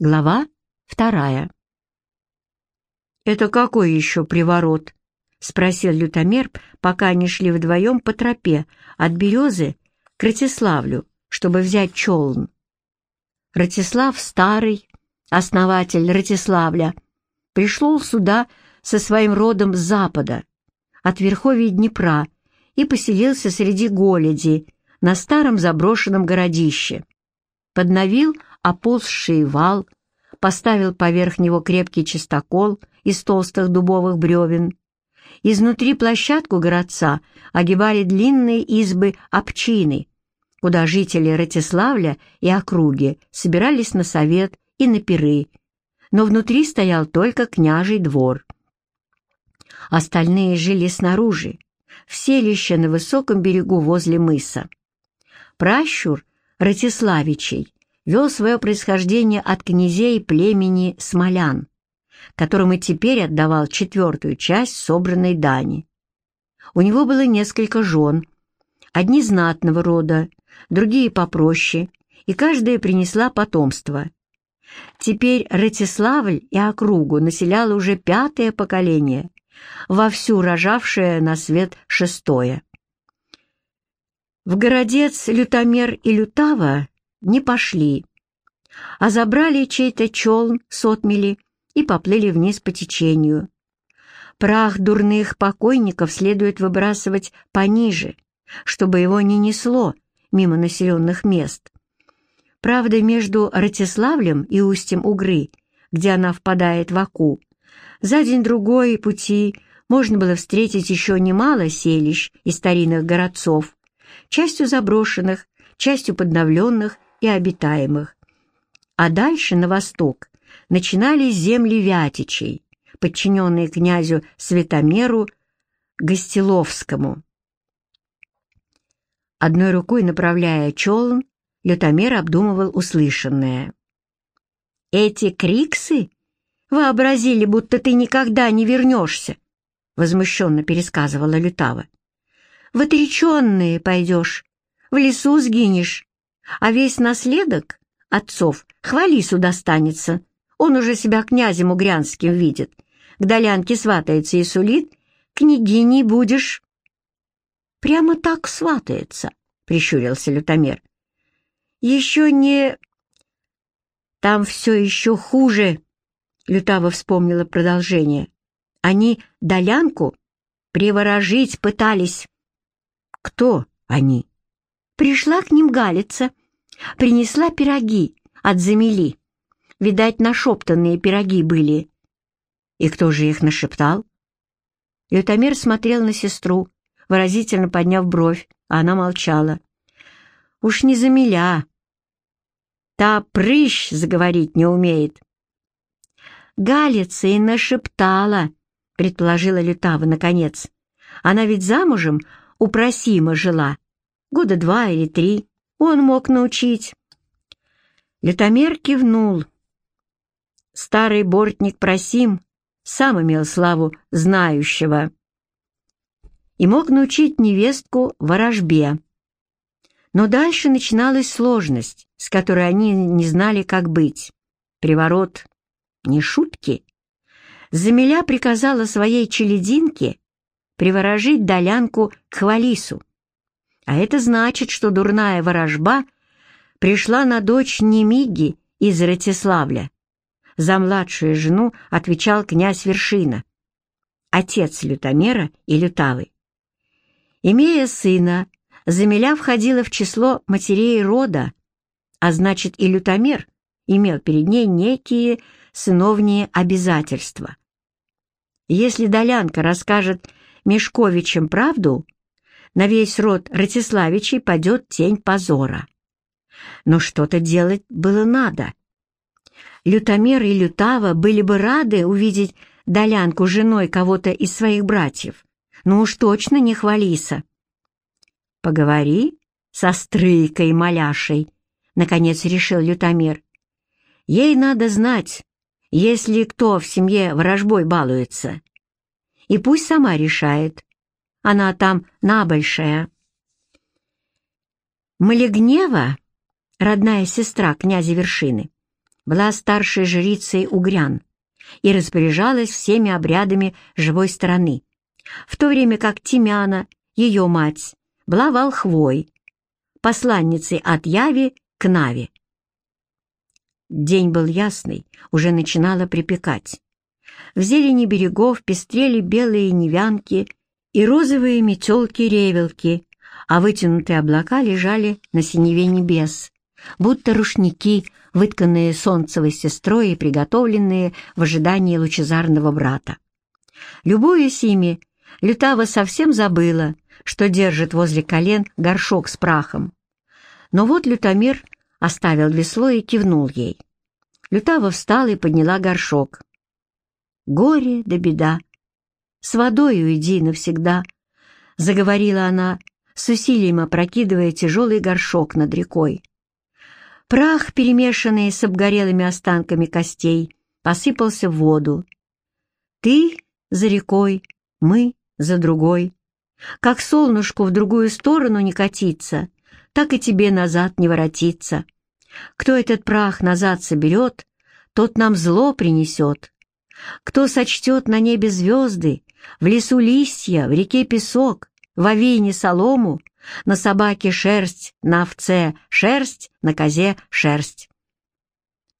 Глава вторая. «Это какой еще приворот?» — спросил лютомер, пока они шли вдвоем по тропе от Березы к Ратиславлю, чтобы взять челн. Ратислав Старый, основатель Ратиславля, пришел сюда со своим родом с запада, от верховья Днепра, и поселился среди голеди на старом заброшенном городище. Подновил оползший вал, поставил поверх него крепкий чистокол из толстых дубовых бревен. Изнутри площадку городца огибали длинные избы обчины, куда жители Ратиславля и округи собирались на совет и на пиры, но внутри стоял только княжий двор. Остальные жили снаружи, в селище на высоком берегу возле мыса. Пращур Ратиславичей вел свое происхождение от князей племени Смолян, которым и теперь отдавал четвертую часть собранной дани. У него было несколько жен, одни знатного рода, другие попроще, и каждая принесла потомство. Теперь Ратиславль и округу населяло уже пятое поколение, вовсю рожавшее на свет шестое. В городец Лютомер и Лютава не пошли, а забрали чей-то челн с отмели и поплыли вниз по течению. Прах дурных покойников следует выбрасывать пониже, чтобы его не несло мимо населенных мест. Правда, между Ратиславлем и устьем Угры, где она впадает в Аку, за день-другой пути можно было встретить еще немало селищ и старинных городцов, частью заброшенных, частью подновленных и обитаемых. А дальше, на восток, начинались земли Вятичей, подчиненные князю Светомеру Гостеловскому. Одной рукой направляя челн, Лютомер обдумывал услышанное. «Эти криксы вообразили, будто ты никогда не вернешься», — возмущенно пересказывала Лютава. «В отреченные пойдешь, в лесу сгинешь, а весь наследок отцов хвалису достанется. Он уже себя князем угрянским видит. К долянке сватается и сулит, княгиней будешь. Прямо так сватается, прищурился лютомер. Еще не... Там все еще хуже, Лютава вспомнила продолжение. Они долянку приворожить пытались. Кто они? Пришла к ним Галица, принесла пироги от замели. Видать, нашептанные пироги были. И кто же их нашептал? Лютомер смотрел на сестру, выразительно подняв бровь, а она молчала. Уж не замеля. Та прыщ заговорить не умеет. Галица и нашептала, предположила Лютава наконец. Она ведь замужем у Просима жила года два или три, он мог научить. Лютомер кивнул. Старый бортник Просим сам имел славу знающего и мог научить невестку ворожбе. Но дальше начиналась сложность, с которой они не знали, как быть. Приворот — не шутки. Замиля приказала своей челединке приворожить долянку к Хвалису. А это значит, что дурная ворожба пришла на дочь Немиги из Ратиславля. За младшую жену отвечал князь Вершина, отец Лютомера и Лютавы. Имея сына, Замиля входила в число матерей рода, а значит и Лютомер имел перед ней некие сыновние обязательства. Если Долянка расскажет Мешковичам правду, на весь род Ратиславичей падет тень позора. Но что-то делать было надо. Лютомер и Лютава были бы рады увидеть Долянку женой кого-то из своих братьев, но уж точно не Хвалиса. «Поговори со Стрыкой Маляшей», — наконец решил Лютомер. «Ей надо знать, если кто в семье ворожбой балуется. И пусть сама решает, она там набольшая. Малегнева, родная сестра князя Вершины, была старшей жрицей Угрян и распоряжалась всеми обрядами живой стороны, в то время как Тимяна, ее мать, была волхвой, посланницей от Яви к Нави. День был ясный, уже начинало припекать. В зелени берегов пестрели белые невянки и розовые метелки-ревелки, а вытянутые облака лежали на синеве небес, будто рушники, вытканные солнцевой сестрой и приготовленные в ожидании лучезарного брата. Любуясь ими, Лютава совсем забыла, что держит возле колен горшок с прахом. Но вот Лютомир оставил весло и кивнул ей. Лютава встала и подняла горшок. «Горе да беда! С водой уйди навсегда!» — заговорила она, с усилием опрокидывая тяжелый горшок над рекой. Прах, перемешанный с обгорелыми останками костей, посыпался в воду. «Ты за рекой, мы за другой. Как солнышку в другую сторону не катиться, так и тебе назад не воротиться. Кто этот прах назад соберет, тот нам зло принесет. Кто сочтет на небе звезды, в лесу листья, в реке песок, в овине солому, на собаке шерсть, на овце шерсть, на козе шерсть.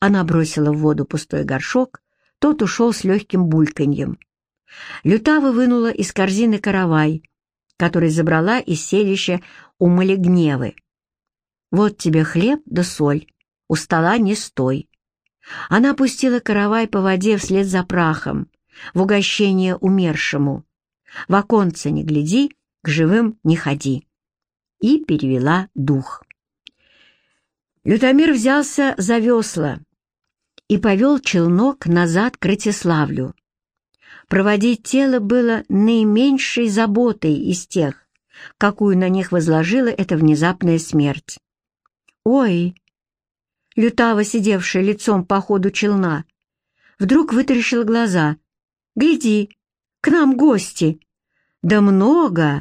Она бросила в воду пустой горшок, тот ушел с легким бульканьем. Лютава вынула из корзины каравай, который забрала из селища у Малегневы. «Вот тебе хлеб да соль, у стола не стой». Она пустила каравай по воде вслед за прахом, в угощение умершему. В оконце не гляди, к живым не ходи. И перевела дух. Лютомир взялся за весла и повел челнок назад к Ратиславлю. Проводить тело было наименьшей заботой из тех, какую на них возложила эта внезапная смерть. «Ой!» Лютава, сидевшая лицом по ходу челна, вдруг вытаращила глаза. «Гляди, к нам гости!» «Да много!»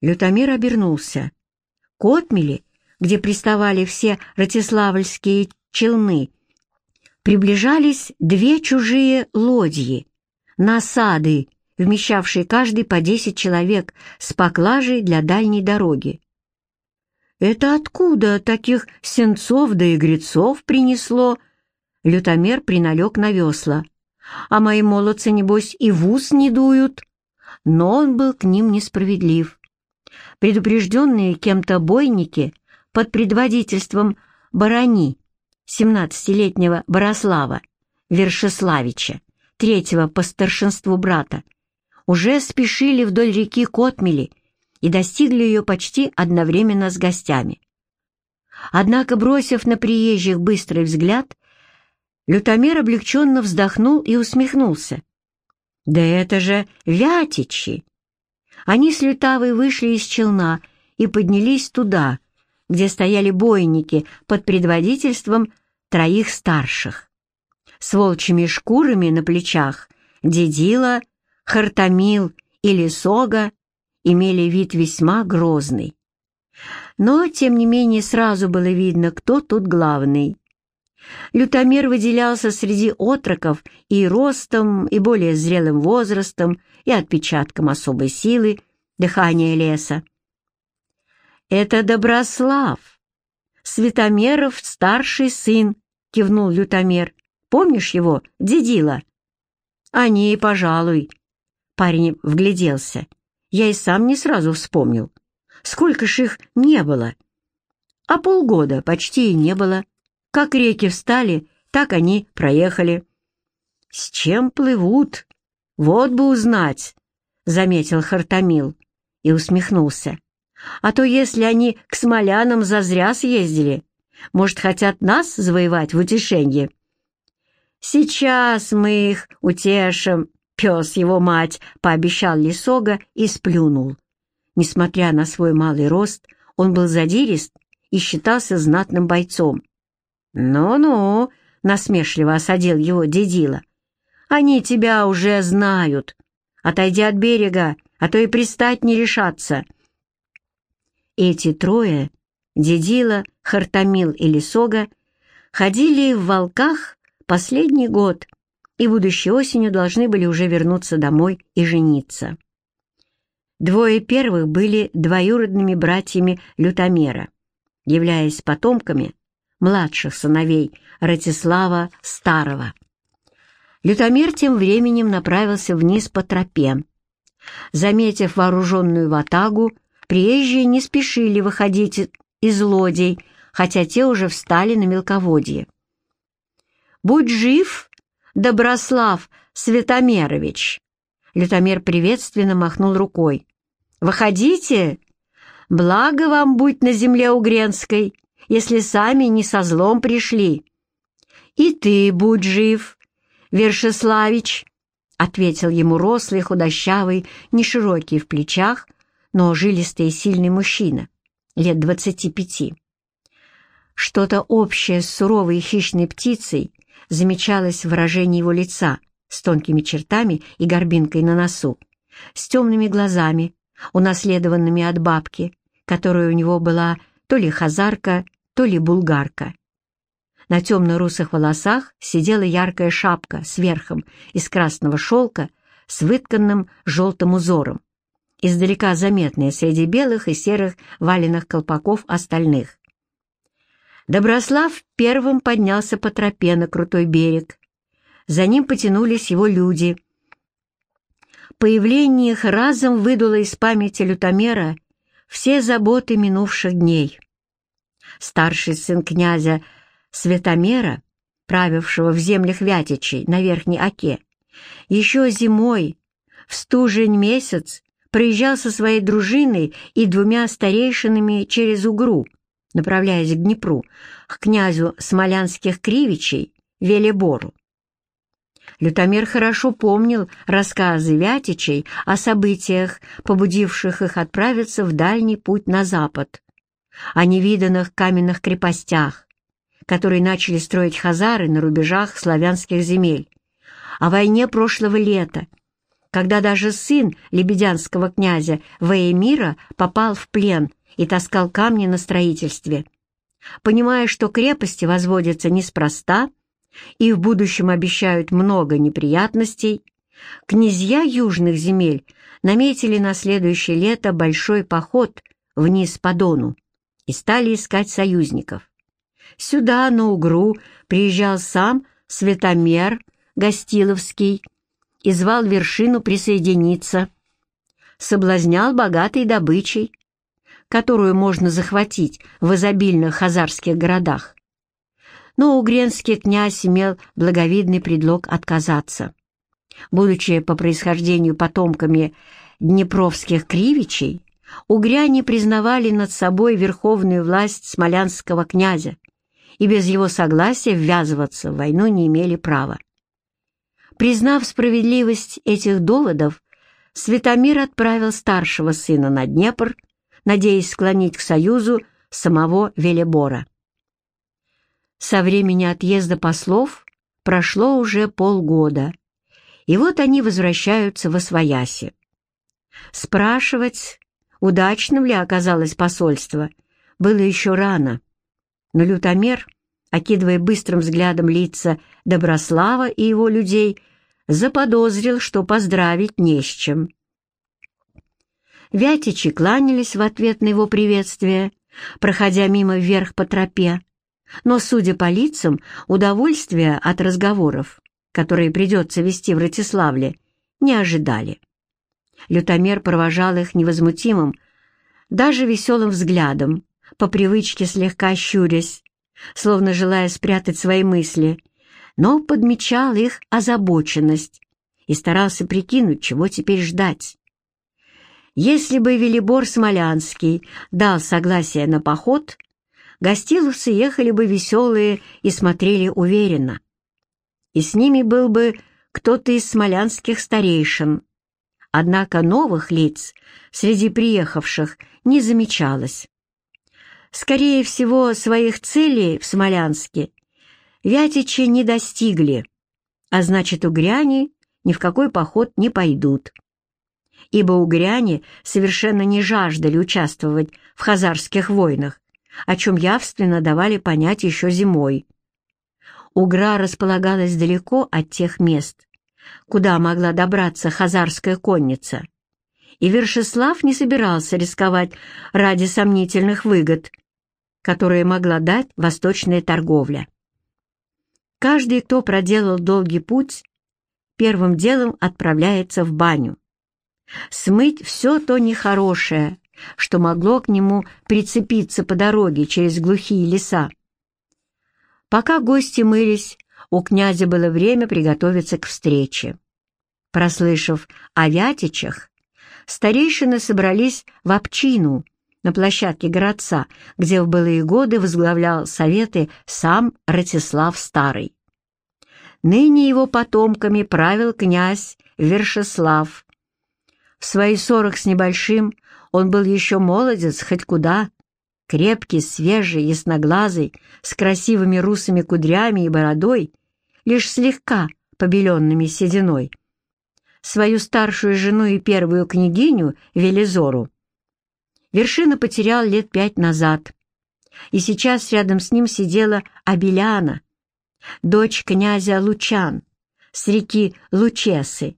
Лютомир обернулся. К отмели, где приставали все ратиславльские челны, приближались две чужие лодьи, насады, вмещавшие каждый по десять человек с поклажей для дальней дороги. Это откуда таких сенцов да игрецов принесло? Лютомер приналег на весла. А мои молодцы, небось, и в ус не дуют. Но он был к ним несправедлив. Предупрежденные кем-то бойники под предводительством барони, семнадцатилетнего Борослава Вершеславича, третьего по старшинству брата, уже спешили вдоль реки Котмели и достигли ее почти одновременно с гостями. Однако, бросив на приезжих быстрый взгляд, Лютомер облегченно вздохнул и усмехнулся. «Да это же Вятичи!» Они с Лютавой вышли из челна и поднялись туда, где стояли бойники под предводительством троих старших. С волчьими шкурами на плечах Дедила, Хартамил и Лисога имели вид весьма грозный. Но, тем не менее, сразу было видно, кто тут главный. Лютомир выделялся среди отроков и ростом, и более зрелым возрастом, и отпечатком особой силы, дыхания леса. «Это Доброслав, Светомеров старший сын», — кивнул Лютомер. «Помнишь его, дедила?» «Они, пожалуй». Парень вгляделся. Я и сам не сразу вспомнил. Сколько ж их не было? А полгода почти и не было. Как реки встали, так они проехали. «С чем плывут? Вот бы узнать!» — заметил Хартамил и усмехнулся. «А то если они к смолянам зазря съездили, может, хотят нас завоевать в утешенье?» «Сейчас мы их утешим», Пес его мать, пообещал Лисога и сплюнул. Несмотря на свой малый рост, он был задирист и считался знатным бойцом. «Ну-ну», — насмешливо осадил его дедила, — «они тебя уже знают. Отойди от берега, а то и пристать не решатся». Эти трое, дедила, Хартамил и Лисога, ходили в волках последний год и будущей осенью должны были уже вернуться домой и жениться. Двое первых были двоюродными братьями Лютомера, являясь потомками младших сыновей Ратислава Старого. Лютомер тем временем направился вниз по тропе. Заметив вооруженную ватагу, приезжие не спешили выходить из лодей, хотя те уже встали на мелководье. «Будь жив, Доброслав Светомерович!» Лютомер приветственно махнул рукой. «Выходите! Благо вам будь на земле Угренской, если сами не со злом пришли!» «И ты будь жив, Вершеславич!» — ответил ему рослый, худощавый, неширокий в плечах, но жилистый и сильный мужчина, лет двадцати пяти. Что-то общее с суровой хищной птицей замечалось в выражении его лица с тонкими чертами и горбинкой на носу, с темными глазами, унаследованными от бабки, которая у него была то ли хазарка, то ли булгарка. На темно-русых волосах сидела яркая шапка с верхом из красного шелка с вытканным желтым узором, издалека заметная среди белых и серых валенных колпаков остальных. Доброслав первым поднялся по тропе на крутой берег. За ним потянулись его люди. Появление их разом выдуло из памяти лютомера все заботы минувших дней. Старший сын князя Светомера, правившего в землях Вятичей на Верхней Оке, еще зимой, в стужень месяц, проезжал со своей дружиной и двумя старейшинами через Угру, направляясь к Днепру, к князю Смолянских Кривичей, Велебору. Лютомер хорошо помнил рассказы Вятичей о событиях, побудивших их отправиться в дальний путь на запад, о невиданных каменных крепостях, которые начали строить хазары на рубежах славянских земель, о войне прошлого лета, когда даже сын лебедянского князя Ваемира попал в плен и таскал камни на строительстве. Понимая, что крепости возводятся неспроста и в будущем обещают много неприятностей, князья южных земель наметили на следующее лето большой поход вниз по Дону и стали искать союзников. Сюда, на Угру, приезжал сам Светомер Гостиловский и звал вершину присоединиться. Соблазнял богатой добычей, которую можно захватить в изобильных хазарских городах. Но угренский князь имел благовидный предлог отказаться. Будучи по происхождению потомками днепровских кривичей, угряне признавали над собой верховную власть смолянского князя и без его согласия ввязываться в войну не имели права. Признав справедливость этих доводов, Светомир отправил старшего сына на Днепр, надеясь склонить к союзу самого Велебора. Со времени отъезда послов прошло уже полгода, и вот они возвращаются в Освояси. Спрашивать, удачным ли оказалось посольство, было еще рано, но лютомер, окидывая быстрым взглядом лица Доброслава и его людей, заподозрил, что поздравить не с чем. Вятичи кланялись в ответ на его приветствие, проходя мимо вверх по тропе, но, судя по лицам, удовольствия от разговоров, которые придется вести в Ратиславле, не ожидали. Лютомер провожал их невозмутимым, даже веселым взглядом, по привычке слегка щурясь, словно желая спрятать свои мысли, но подмечал их озабоченность и старался прикинуть, чего теперь ждать. Если бы Велибор Смолянский дал согласие на поход, гостиловцы ехали бы веселые и смотрели уверенно. И с ними был бы кто-то из смолянских старейшин. Однако новых лиц среди приехавших не замечалось. Скорее всего, своих целей в Смолянске вятичи не достигли, а значит, угряне ни в какой поход не пойдут. Ибо угряне совершенно не жаждали участвовать в хазарских войнах, о чем явственно давали понять еще зимой. Угра располагалась далеко от тех мест, куда могла добраться хазарская конница, и Вершислав не собирался рисковать ради сомнительных выгод, которые могла дать восточная торговля. Каждый, кто проделал долгий путь, первым делом отправляется в баню. Смыть все то нехорошее, что могло к нему прицепиться по дороге через глухие леса. Пока гости мылись, у князя было время приготовиться к встрече. Прослышав о Вятичах, старейшины собрались в общину на площадке городца, где в былые годы возглавлял советы сам Ратислав Старый. Ныне его потомками правил князь Вершеслав. В свои сорок с небольшим он был еще молодец, хоть куда, крепкий, свежий, ясноглазый, с красивыми русыми кудрями и бородой, лишь слегка побеленными сединой. Свою старшую жену и первую княгиню, Велизору, Вершина потерял лет пять назад, и сейчас рядом с ним сидела Абеляна, дочь князя Лучан, с реки Лучесы,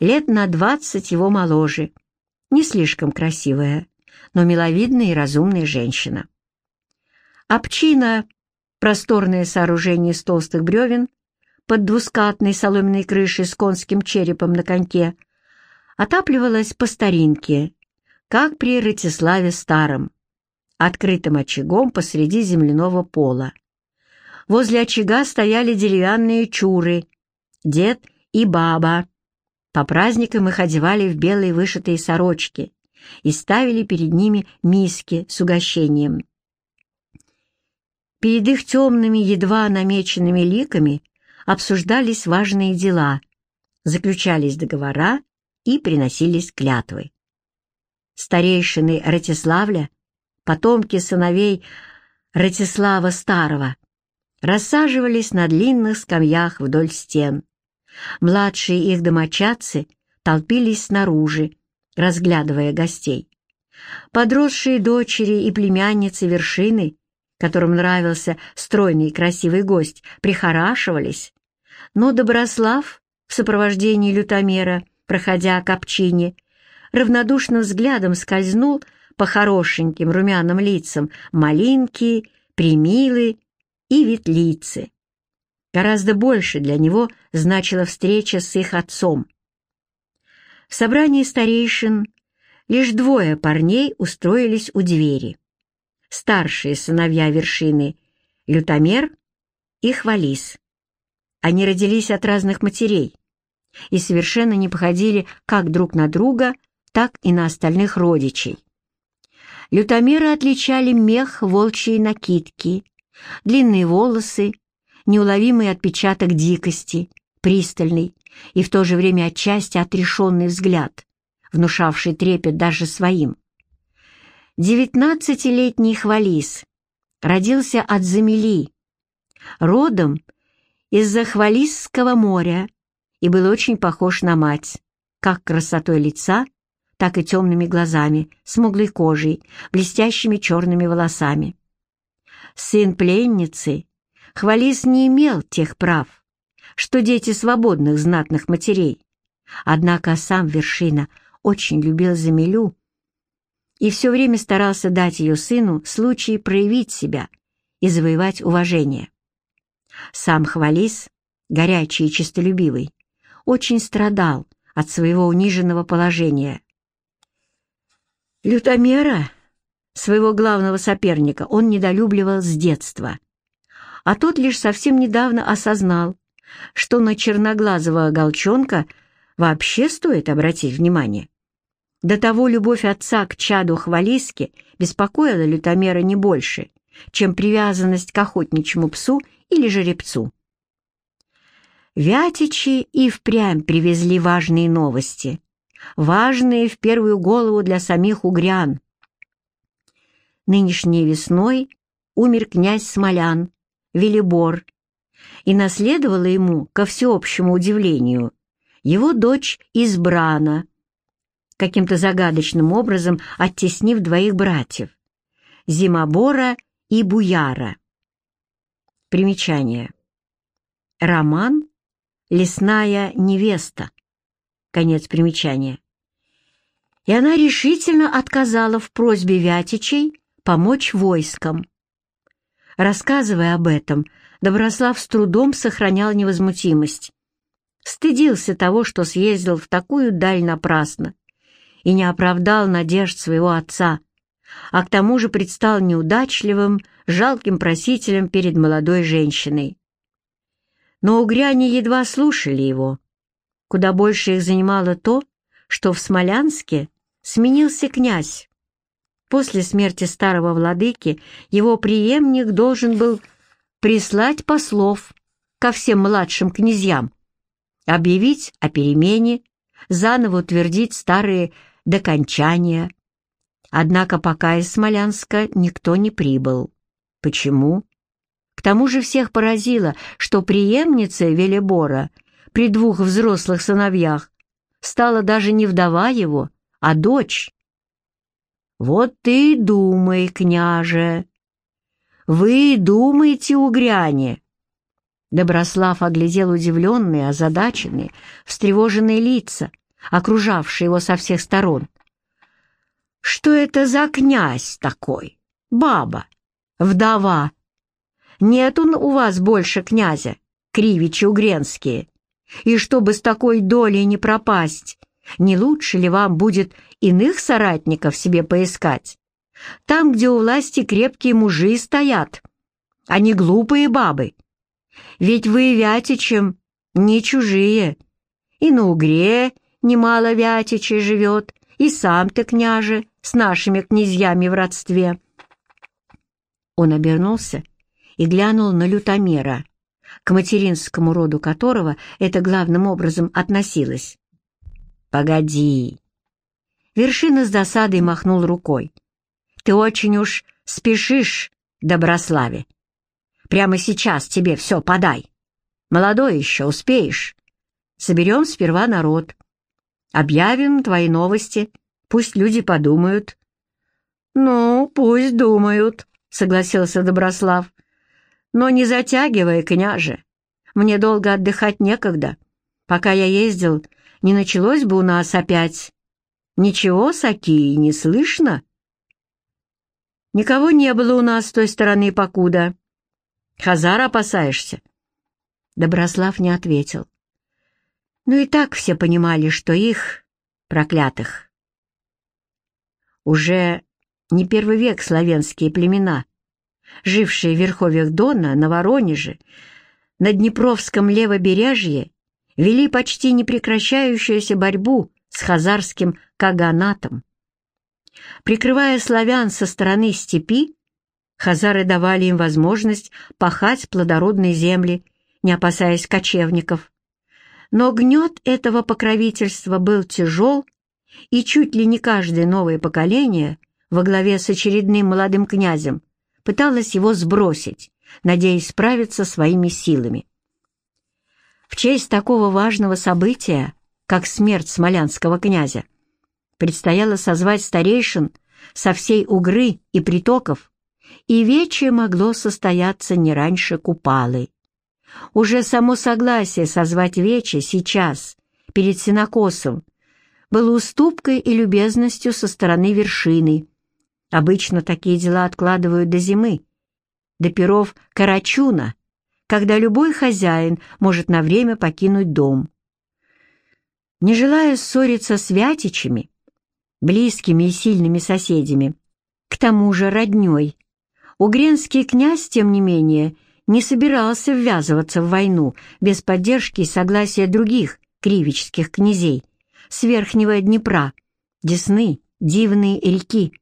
лет на двадцать его моложе, не слишком красивая, но миловидная и разумная женщина. Обчина, просторное сооружение из толстых бревен, под двускатной соломенной крышей с конским черепом на коньке, отапливалась по старинке, как при Ратиславе Старом, открытым очагом посреди земляного пола. Возле очага стояли деревянные чуры, дед и баба, по праздникам их одевали в белые вышитые сорочки и ставили перед ними миски с угощением. Перед их темными, едва намеченными ликами обсуждались важные дела, заключались договора и приносились клятвы. Старейшины Ратиславля, потомки сыновей Ратислава Старого, рассаживались на длинных скамьях вдоль стен, Младшие их домочадцы толпились снаружи, разглядывая гостей. Подросшие дочери и племянницы вершины, которым нравился стройный и красивый гость, прихорашивались, но Доброслав в сопровождении лютомера, проходя к общине, равнодушным взглядом скользнул по хорошеньким румяным лицам малинки, примилы и ветлицы. Гораздо больше для него значила встреча с их отцом. В собрании старейшин лишь двое парней устроились у двери. Старшие сыновья вершины — Лютомер и Хвалис. Они родились от разных матерей и совершенно не походили как друг на друга, так и на остальных родичей. Лютомеры отличали мех волчьей накидки, длинные волосы неуловимый отпечаток дикости, пристальный и в то же время отчасти отрешенный взгляд, внушавший трепет даже своим. Девятнадцатилетний Хвалис родился от Замели, родом из-за Хвалисского моря и был очень похож на мать, как красотой лица, так и темными глазами, смуглой кожей, блестящими черными волосами. Сын пленницы Хвалис не имел тех прав, что дети свободных знатных матерей. Однако сам Вершина очень любил Замилю и все время старался дать ее сыну случай проявить себя и завоевать уважение. Сам Хвалис, горячий и честолюбивый, очень страдал от своего униженного положения. Лютомера, своего главного соперника, он недолюбливал с детства — а тот лишь совсем недавно осознал, что на черноглазого оголчонка вообще стоит обратить внимание. До того любовь отца к чаду Хвалиски беспокоила лютомера не больше, чем привязанность к охотничьему псу или жеребцу. Вятичи и впрямь привезли важные новости, важные в первую голову для самих угрян. Нынешней весной умер князь Смолян, Велибор, и наследовала ему, ко всеобщему удивлению, его дочь Избрана, каким-то загадочным образом оттеснив двоих братьев, Зимобора и Буяра. Примечание. роман «Лесная невеста». Конец примечания. И она решительно отказала в просьбе Вятичей помочь войскам. Рассказывая об этом, Доброслав с трудом сохранял невозмутимость. Стыдился того, что съездил в такую даль напрасно и не оправдал надежд своего отца, а к тому же предстал неудачливым, жалким просителем перед молодой женщиной. Но угряне едва слушали его. Куда больше их занимало то, что в Смолянске сменился князь. После смерти старого владыки его преемник должен был прислать послов ко всем младшим князьям, объявить о перемене, заново утвердить старые докончания. Однако пока из Смолянска никто не прибыл. Почему? К тому же всех поразило, что преемница Велебора при двух взрослых сыновьях стала даже не вдова его, а дочь. «Вот ты думай, княже! Вы думаете, угряне!» Доброслав оглядел удивленные, озадаченные, встревоженные лица, окружавшие его со всех сторон. «Что это за князь такой? Баба? Вдова? Нет он у вас больше князя, кривичи угренские. И чтобы с такой долей не пропасть, не лучше ли вам будет иных соратников себе поискать? Там, где у власти крепкие мужи стоят, а не глупые бабы. Ведь вы Вятичем не чужие, и на Угре немало Вятичей живет, и сам ты, княже, с нашими князьями в родстве. Он обернулся и глянул на лютомера, к материнскому роду которого это главным образом относилось. «Погоди!» Вершина с досадой махнул рукой. «Ты очень уж спешишь, Доброславе. Прямо сейчас тебе все подай. Молодой еще, успеешь. Соберем сперва народ. Объявим твои новости. Пусть люди подумают». «Ну, пусть думают», — согласился Доброслав. Но не затягивай, княже. Мне долго отдыхать некогда. Пока я ездил, не началось бы у нас опять. Ничего, Саки, не слышно? Никого не было у нас с той стороны покуда. Хазар опасаешься? Доброслав не ответил. Ну и так все понимали, что их, проклятых. Уже не первый век славянские племена жившие в верховьях Дона, на Воронеже, на Днепровском левобережье, вели почти непрекращающуюся борьбу с хазарским каганатом. Прикрывая славян со стороны степи, хазары давали им возможность пахать плодородные земли, не опасаясь кочевников. Но гнет этого покровительства был тяжел, и чуть ли не каждое новое поколение во главе с очередным молодым князем пыталась его сбросить, надеясь справиться своими силами. В честь такого важного события, как смерть смолянского князя, предстояло созвать старейшин со всей Угры и притоков, и вече могло состояться не раньше Купалы. Уже само согласие созвать вече сейчас, перед Синокосом, было уступкой и любезностью со стороны вершины, Обычно такие дела откладывают до зимы, до перов Карачуна, когда любой хозяин может на время покинуть дом. Не желая ссориться с Вятичами, близкими и сильными соседями, к тому же роднёй, угренский князь, тем не менее, не собирался ввязываться в войну без поддержки и согласия других кривических князей с Верхнего Днепра, Десны, Дивные реки.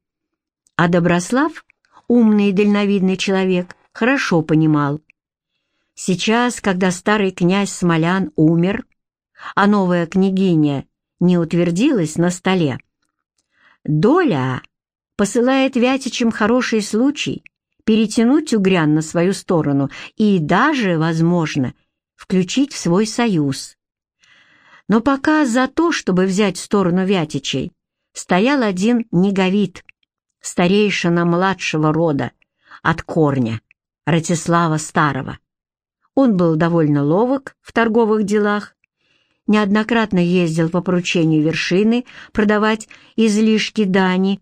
А Доброслав, умный и дальновидный человек, хорошо понимал. Сейчас, когда старый князь Смолян умер, а новая княгиня не утвердилась на столе, доля посылает Вятичам хороший случай перетянуть угрян на свою сторону и даже, возможно, включить в свой союз. Но пока за то, чтобы взять сторону Вятичей, стоял один неговид, старейшина младшего рода, от корня, Ратислава Старого. Он был довольно ловок в торговых делах, неоднократно ездил по поручению вершины продавать излишки дани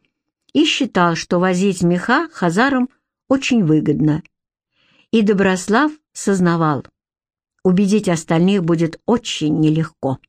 и считал, что возить меха хазарам очень выгодно. И Доброслав сознавал, убедить остальных будет очень нелегко.